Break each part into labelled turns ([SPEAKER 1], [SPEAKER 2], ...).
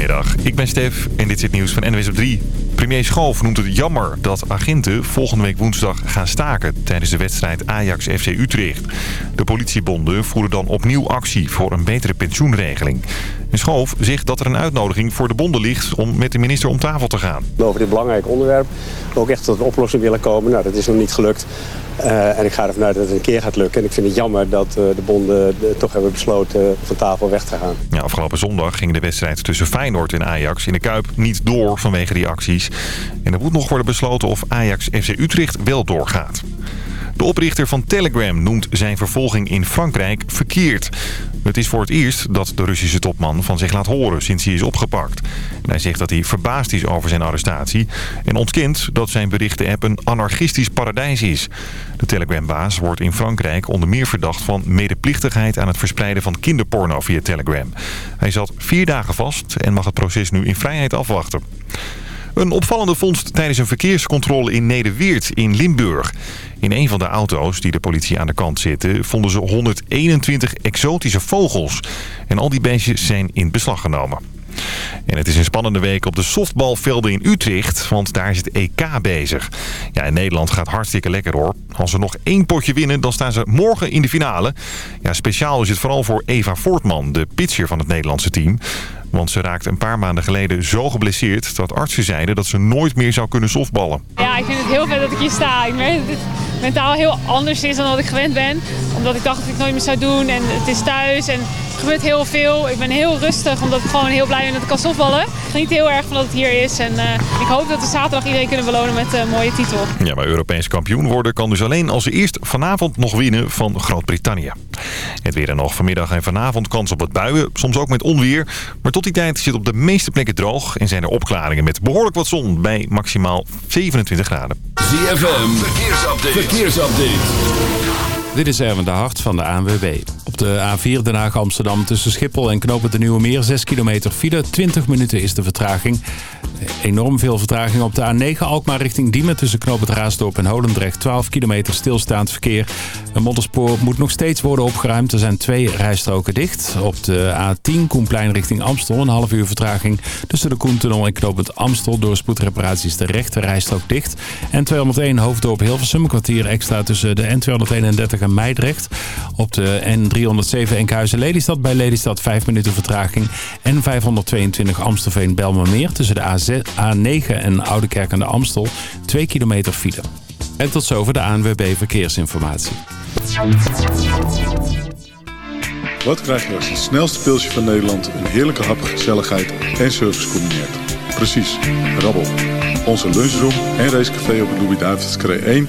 [SPEAKER 1] Goedemiddag, ik ben Stef en dit is het nieuws van NWS op 3. Premier Schoof noemt het jammer dat agenten volgende week woensdag gaan staken... tijdens de wedstrijd Ajax-FC Utrecht. De politiebonden voeren dan opnieuw actie voor een betere pensioenregeling. En Schoof zegt dat er een uitnodiging voor de bonden ligt om met de minister om tafel te gaan.
[SPEAKER 2] Over dit belangrijke onderwerp ook echt tot een oplossing willen komen. Nou, dat is nog niet gelukt. Uh, en ik ga ervan uit dat het een keer gaat lukken. En ik vind het jammer dat uh, de bonden uh, toch hebben besloten van tafel weg te gaan.
[SPEAKER 1] Ja, afgelopen zondag ging de wedstrijd tussen Feyenoord en Ajax in de Kuip niet door vanwege die acties. En er moet nog worden besloten of Ajax FC Utrecht wel doorgaat. De oprichter van Telegram noemt zijn vervolging in Frankrijk verkeerd. Het is voor het eerst dat de Russische topman van zich laat horen sinds hij is opgepakt. Hij zegt dat hij verbaasd is over zijn arrestatie... en ontkent dat zijn berichten-app een anarchistisch paradijs is. De Telegram-baas wordt in Frankrijk onder meer verdacht van medeplichtigheid... aan het verspreiden van kinderporno via Telegram. Hij zat vier dagen vast en mag het proces nu in vrijheid afwachten. Een opvallende vondst tijdens een verkeerscontrole in Nederweert in Limburg. In een van de auto's die de politie aan de kant zitten... vonden ze 121 exotische vogels. En al die beestjes zijn in beslag genomen. En het is een spannende week op de softbalvelden in Utrecht, want daar is het EK bezig. Ja, en Nederland gaat hartstikke lekker hoor. Als ze nog één potje winnen, dan staan ze morgen in de finale. Ja, speciaal is het vooral voor Eva Voortman, de pitcher van het Nederlandse team. Want ze raakte een paar maanden geleden zo geblesseerd dat artsen zeiden dat ze nooit meer zou kunnen softballen.
[SPEAKER 3] Ja, ik vind het heel vet dat ik hier sta. Ik dat het mentaal heel anders is dan wat ik gewend ben. Omdat ik dacht dat ik het nooit meer zou doen en het is thuis en er gebeurt heel veel. Ik ben heel rustig omdat ik gewoon heel blij ben dat ik kan softballen. Ik geniet heel erg van dat het hier is en uh, ik hoop dat we zaterdag iedereen kunnen belonen met een mooie titel.
[SPEAKER 1] Ja, maar Europees kampioen worden kan dus alleen als ze eerst vanavond nog winnen van Groot-Brittannië. Het weer en nog vanmiddag en vanavond kans op wat buien, soms ook met onweer. Maar tot die tijd zit op de meeste plekken droog en zijn er opklaringen met behoorlijk wat zon bij maximaal 27 graden.
[SPEAKER 4] ZFM, verkeersupdate. Verkeersupdate.
[SPEAKER 5] Dit is Erwin de Hart van de ANWB. Op de A4 Den Haag Amsterdam tussen Schiphol en Knopen de Nieuwe Meer 6 kilometer file. 20 minuten is de vertraging. Enorm veel vertraging op de A9 Alkmaar richting Diemen tussen Knopen Raasdorp en Holendrecht. 12 kilometer stilstaand verkeer. Een modderspoor moet nog steeds worden opgeruimd. Er zijn twee rijstroken dicht. Op de A10 Koenplein richting Amstel een half uur vertraging. Tussen de Koentunnel en Knopend Amstel door spoedreparaties de rechte rijstrook dicht. En 201 Hoofddorp Hilversum kwartier extra tussen de N231 en Meidrecht. Op de N307 Enkhuizen-Lelystad bij Lelystad 5 minuten vertraging. En 522 Amstelveen-Belmermeer tussen de AZ, A9 en Oudekerk aan de Amstel 2 kilometer file. En tot zover de ANWB Verkeersinformatie.
[SPEAKER 6] Wat krijg je als het snelste pilsje van Nederland een heerlijke hap, gezelligheid en service combineert? Precies, rabbel. Onze lunchroom en racecafé op het Louis-David's 1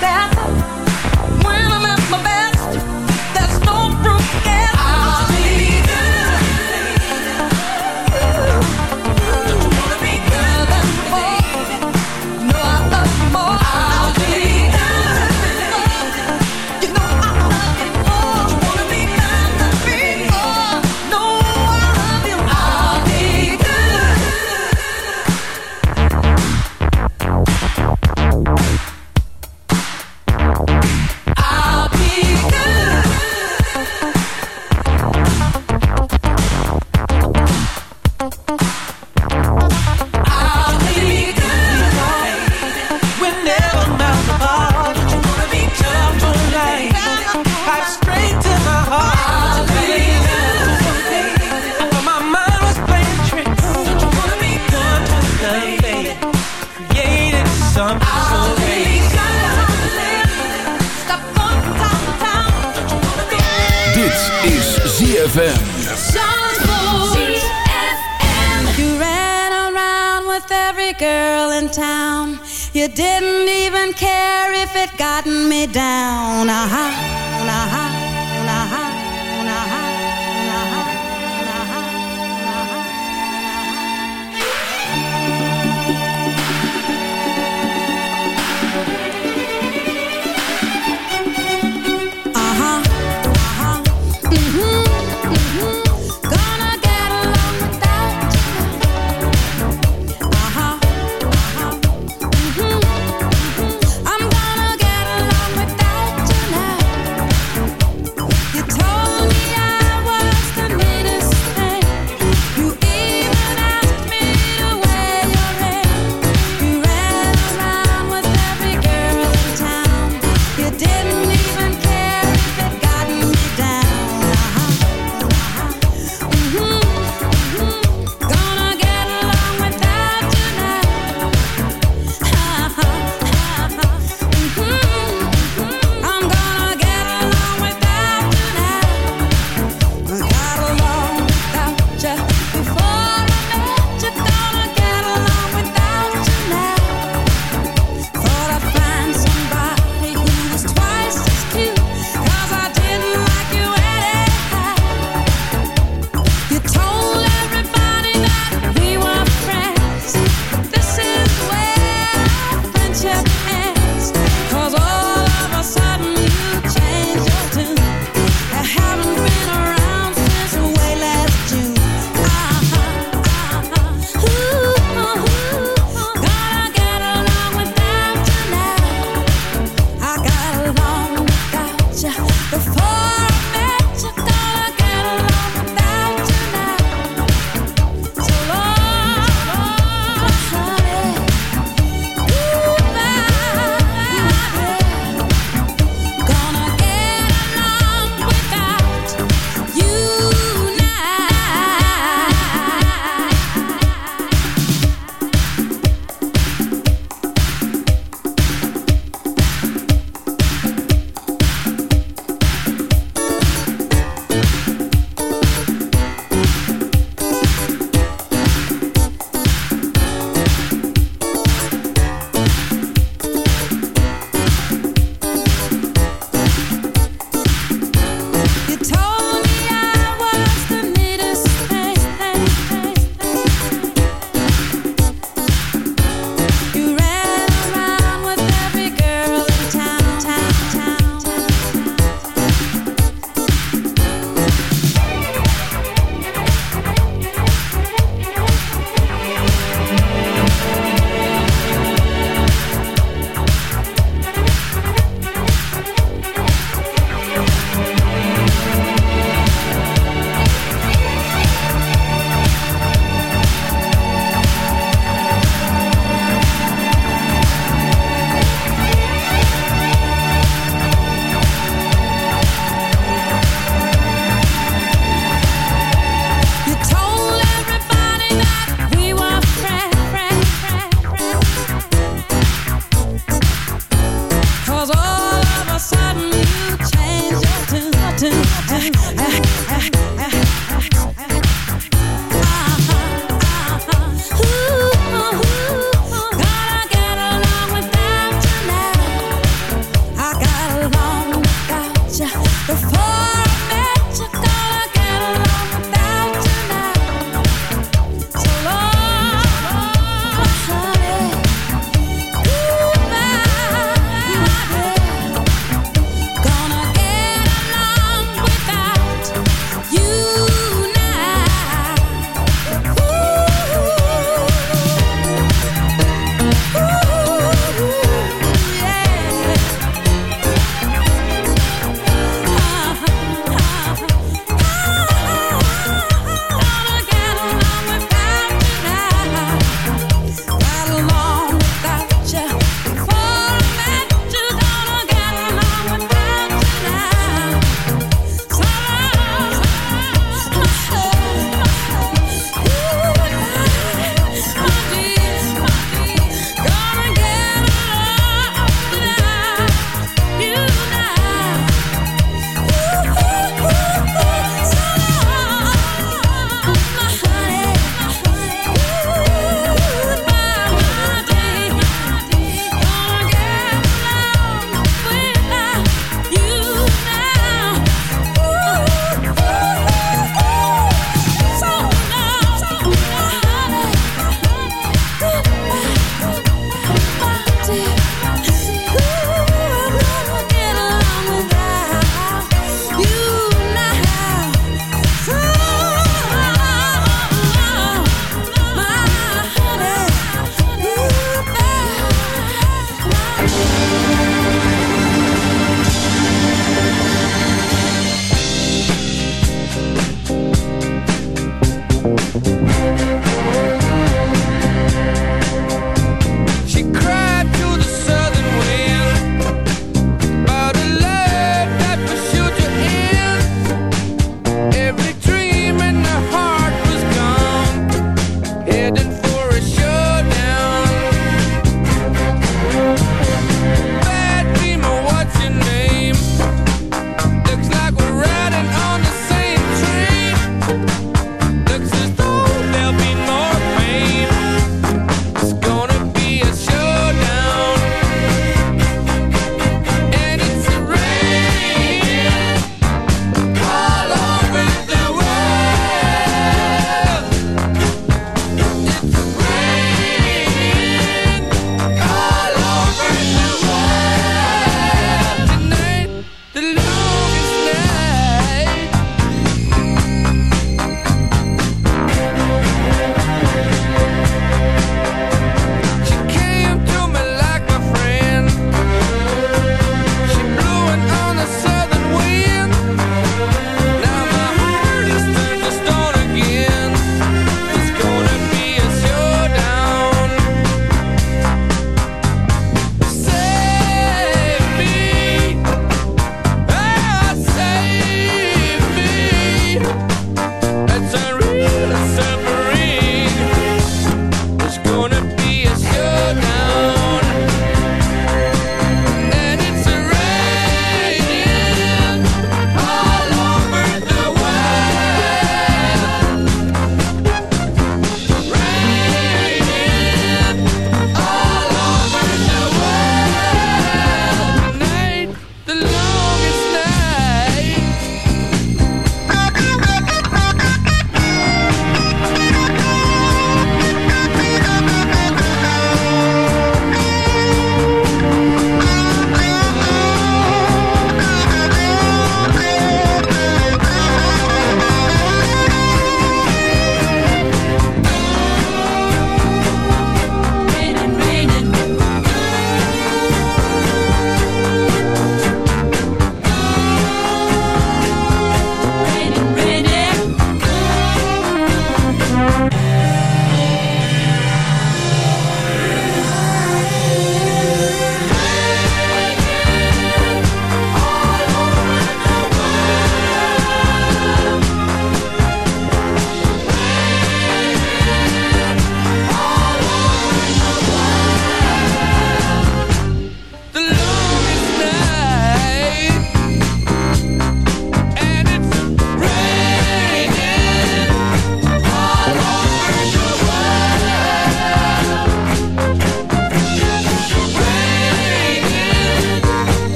[SPEAKER 7] that